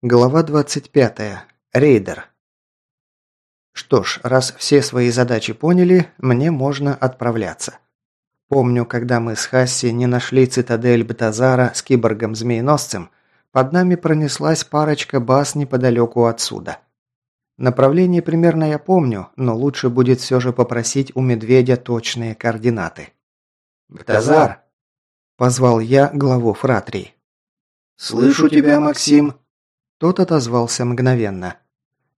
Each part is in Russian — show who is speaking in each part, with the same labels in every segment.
Speaker 1: Глава 25. Рейдер. Что ж, раз все свои задачи поняли, мне можно отправляться. Помню, когда мы с Хасси не нашли цитадель Бетазара с киборгом-змееносцем, под нами пронеслась парочка баз неподалеку отсюда. Направление примерно я помню, но лучше будет все же попросить у медведя точные координаты.
Speaker 2: «Бетазар!»
Speaker 1: – позвал я главу фратрии.
Speaker 2: «Слышу тебя, Максим!»
Speaker 1: Тот отозвался мгновенно.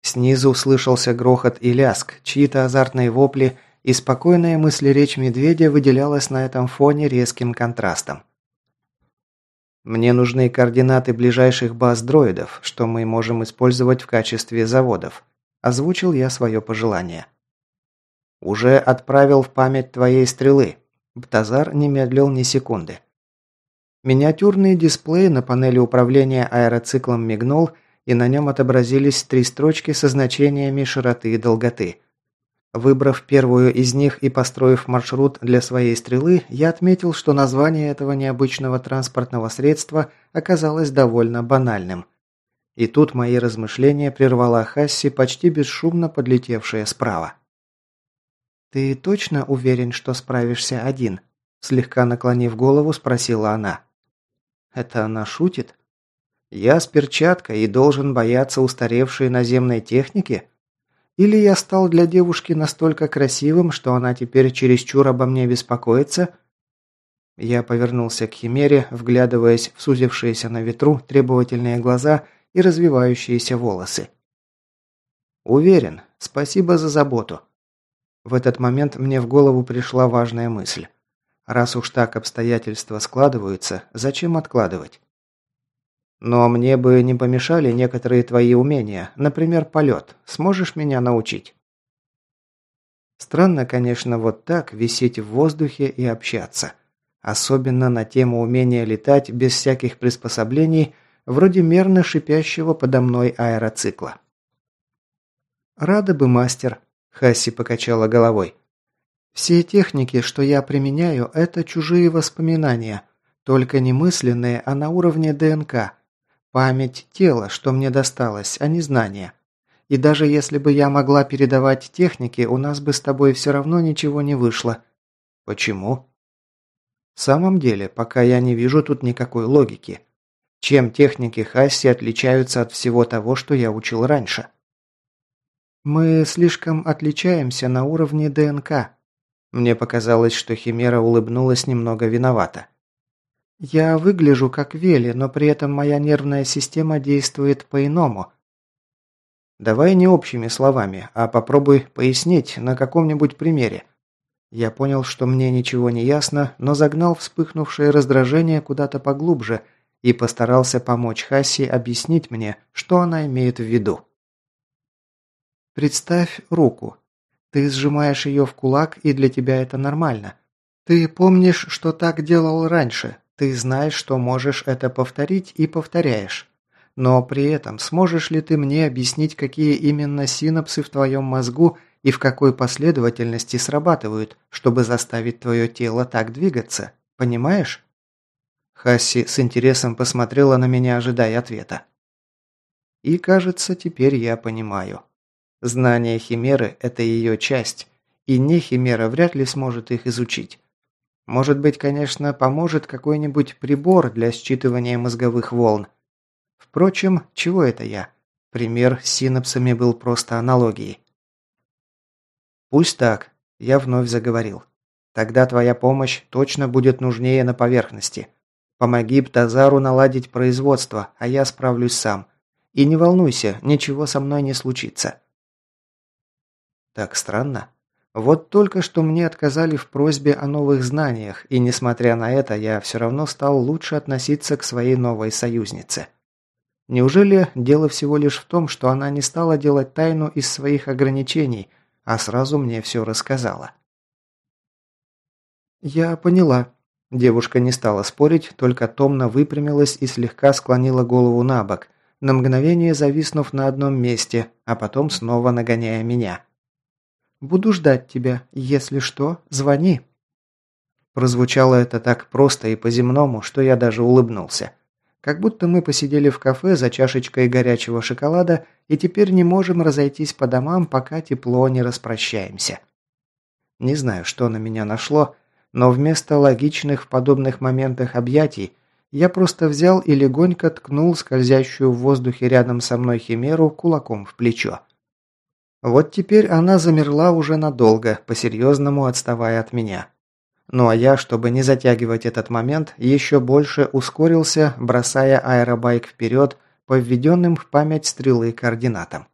Speaker 1: Снизу услышался грохот и ляск, чьи-то азартные вопли, и спокойная мыслеречь медведя выделялась на этом фоне резким контрастом. Мне нужны координаты ближайших баз дроидов, что мы можем использовать в качестве заводов. Озвучил я свое пожелание. Уже отправил в память твоей стрелы. Бтазар не медлил ни секунды. Миниатюрный дисплей на панели управления аэроциклом мигнул, и на нем отобразились три строчки со значениями широты и долготы. Выбрав первую из них и построив маршрут для своей стрелы, я отметил, что название этого необычного транспортного средства оказалось довольно банальным. И тут мои размышления прервала Хасси, почти бесшумно подлетевшая справа. «Ты точно уверен, что справишься один?» Слегка наклонив голову, спросила она. Это она шутит? Я с перчаткой и должен бояться устаревшей наземной техники? Или я стал для девушки настолько красивым, что она теперь чересчур обо мне беспокоится? Я повернулся к Химере, вглядываясь в сузившиеся на ветру требовательные глаза и развивающиеся волосы. Уверен. Спасибо за заботу. В этот момент мне в голову пришла важная мысль. Раз уж так обстоятельства складываются, зачем откладывать? Но мне бы не помешали некоторые твои умения, например, полет. Сможешь меня научить? Странно, конечно, вот так висеть в воздухе и общаться. Особенно на тему умения летать без всяких приспособлений, вроде мерно шипящего подо мной аэроцикла. «Рада бы, мастер», – Хасси покачала головой. Все техники, что я применяю, это чужие воспоминания, только не мысленные, а на уровне ДНК. Память тела, что мне досталось, а не знания. И даже если бы я могла передавать техники, у нас бы с тобой все равно ничего не вышло. Почему? В самом деле, пока я не вижу тут никакой логики. Чем техники Хасси отличаются от всего того, что я учил раньше? Мы слишком отличаемся на уровне ДНК, мне показалось, что Химера улыбнулась немного виновата. «Я выгляжу как Вели, но при этом моя нервная система действует по-иному». «Давай не общими словами, а попробуй пояснить на каком-нибудь примере». Я понял, что мне ничего не ясно, но загнал вспыхнувшее раздражение куда-то поглубже и постарался помочь Хасси объяснить мне, что она имеет в виду. «Представь руку. Ты сжимаешь ее в кулак, и для тебя это нормально. Ты помнишь, что так делал раньше. Ты знаешь, что можешь это повторить и повторяешь. Но при этом сможешь ли ты мне объяснить, какие именно синапсы в твоем мозгу и в какой последовательности срабатывают, чтобы заставить твое тело так двигаться? Понимаешь? Хасси с интересом посмотрела на меня, ожидая ответа. И кажется, теперь я понимаю. Знание Химеры – это ее часть, и не Химера вряд ли сможет их изучить. Может быть, конечно, поможет какой-нибудь прибор для считывания мозговых волн. Впрочем, чего это я? Пример с синапсами был просто аналогией. «Пусть так», – я вновь заговорил. «Тогда твоя помощь точно будет нужнее на поверхности. Помоги Птазару наладить производство, а я справлюсь сам. И не волнуйся, ничего со мной не случится». Так странно. Вот только что мне отказали в просьбе о новых знаниях, и несмотря на это, я все равно стал лучше относиться к своей новой союзнице. Неужели дело всего лишь в том, что она не стала делать тайну из своих ограничений, а сразу мне все рассказала? «Я поняла». Девушка не стала спорить, только томно выпрямилась и слегка склонила голову на бок, на мгновение зависнув на одном месте, а потом снова нагоняя меня. Буду ждать тебя. Если что, звони». Прозвучало это так просто и по-земному, что я даже улыбнулся. Как будто мы посидели в кафе за чашечкой горячего шоколада и теперь не можем разойтись по домам, пока тепло не распрощаемся. Не знаю, что на меня нашло, но вместо логичных в подобных моментах объятий я просто взял и легонько ткнул скользящую в воздухе рядом со мной химеру кулаком в плечо. Вот теперь она замерла уже надолго, по-серьезному отставая от меня. Ну а я, чтобы не затягивать этот момент, еще больше ускорился, бросая аэробайк вперед по введенным в память стрелы координатам.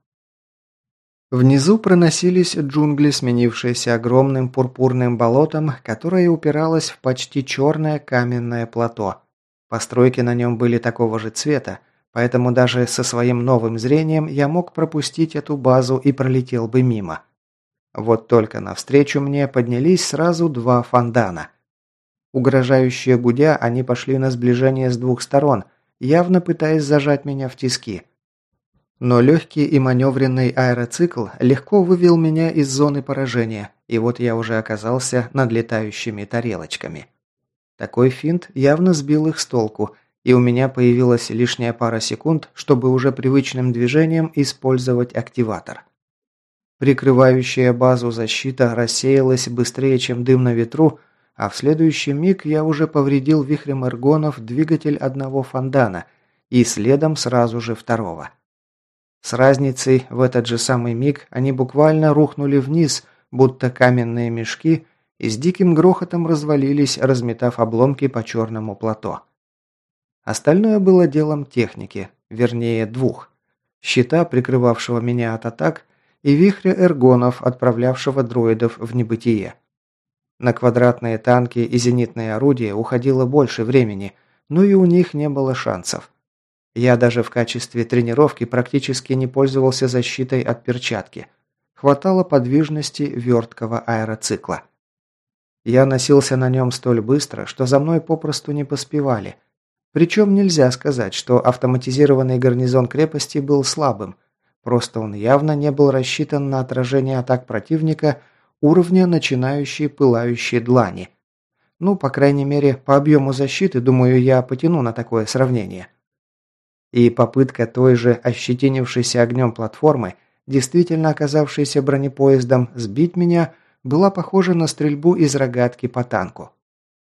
Speaker 1: Внизу проносились джунгли, сменившиеся огромным пурпурным болотом, которое упиралось в почти черное каменное плато. Постройки на нем были такого же цвета, поэтому даже со своим новым зрением я мог пропустить эту базу и пролетел бы мимо. Вот только навстречу мне поднялись сразу два фондана. Угрожающие гудя, они пошли на сближение с двух сторон, явно пытаясь зажать меня в тиски. Но легкий и маневренный аэроцикл легко вывел меня из зоны поражения, и вот я уже оказался над летающими тарелочками. Такой финт явно сбил их с толку, и у меня появилась лишняя пара секунд, чтобы уже привычным движением использовать активатор. Прикрывающая базу защита рассеялась быстрее, чем дым на ветру, а в следующий миг я уже повредил вихрем эргонов двигатель одного фондана и следом сразу же второго. С разницей в этот же самый миг они буквально рухнули вниз, будто каменные мешки, и с диким грохотом развалились, разметав обломки по черному плато. Остальное было делом техники, вернее двух. Щита, прикрывавшего меня от атак, и вихря эргонов, отправлявшего дроидов в небытие. На квадратные танки и зенитные орудия уходило больше времени, но и у них не было шансов. Я даже в качестве тренировки практически не пользовался защитой от перчатки. Хватало подвижности верткого аэроцикла. Я носился на нем столь быстро, что за мной попросту не поспевали. Причем нельзя сказать, что автоматизированный гарнизон крепости был слабым – Просто он явно не был рассчитан на отражение атак противника уровня начинающей пылающей длани. Ну, по крайней мере, по объему защиты, думаю, я потяну на такое сравнение. И попытка той же ощетинившейся огнем платформы, действительно оказавшейся бронепоездом, сбить меня, была похожа на стрельбу из рогатки по танку.